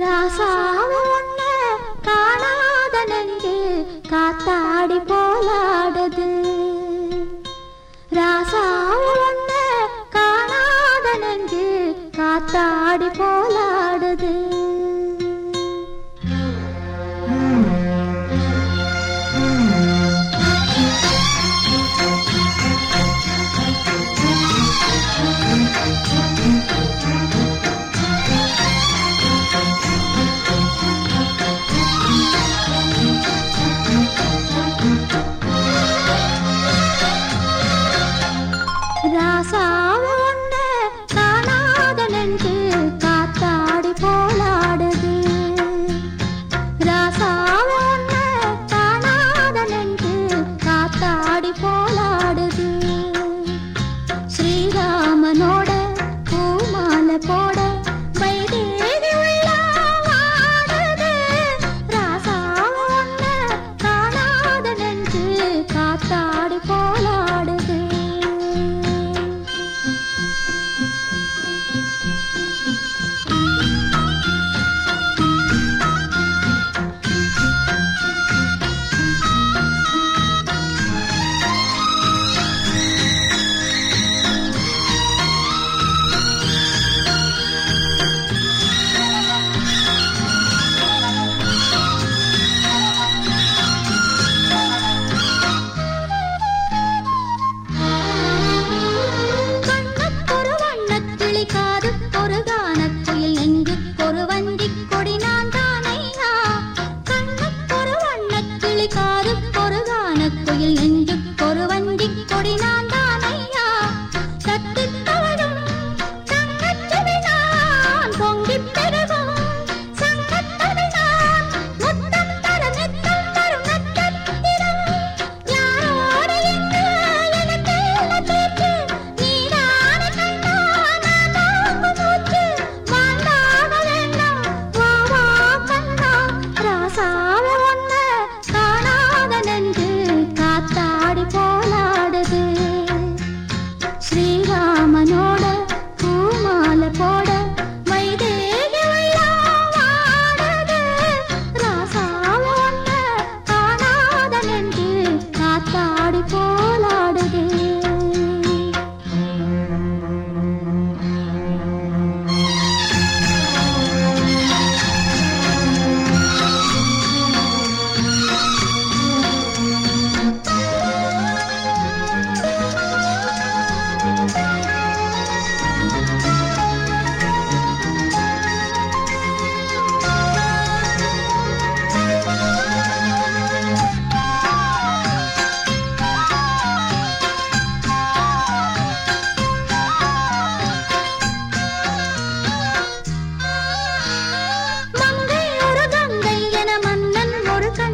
ராசாவொன்ன காணாத நெஞ்சு காத்தாடி போலாடுது. ராசாவொன்ன காணாத நெஞ்சு காத்தாடி போலாடுது.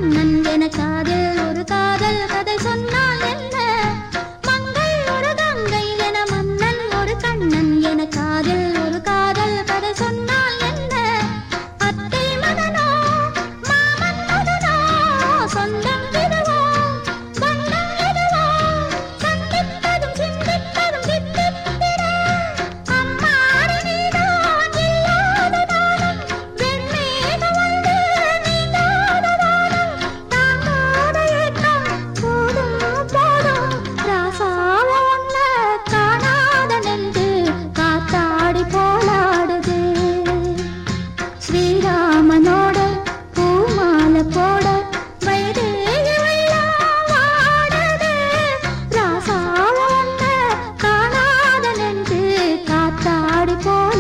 నన్వెనక பாடுதா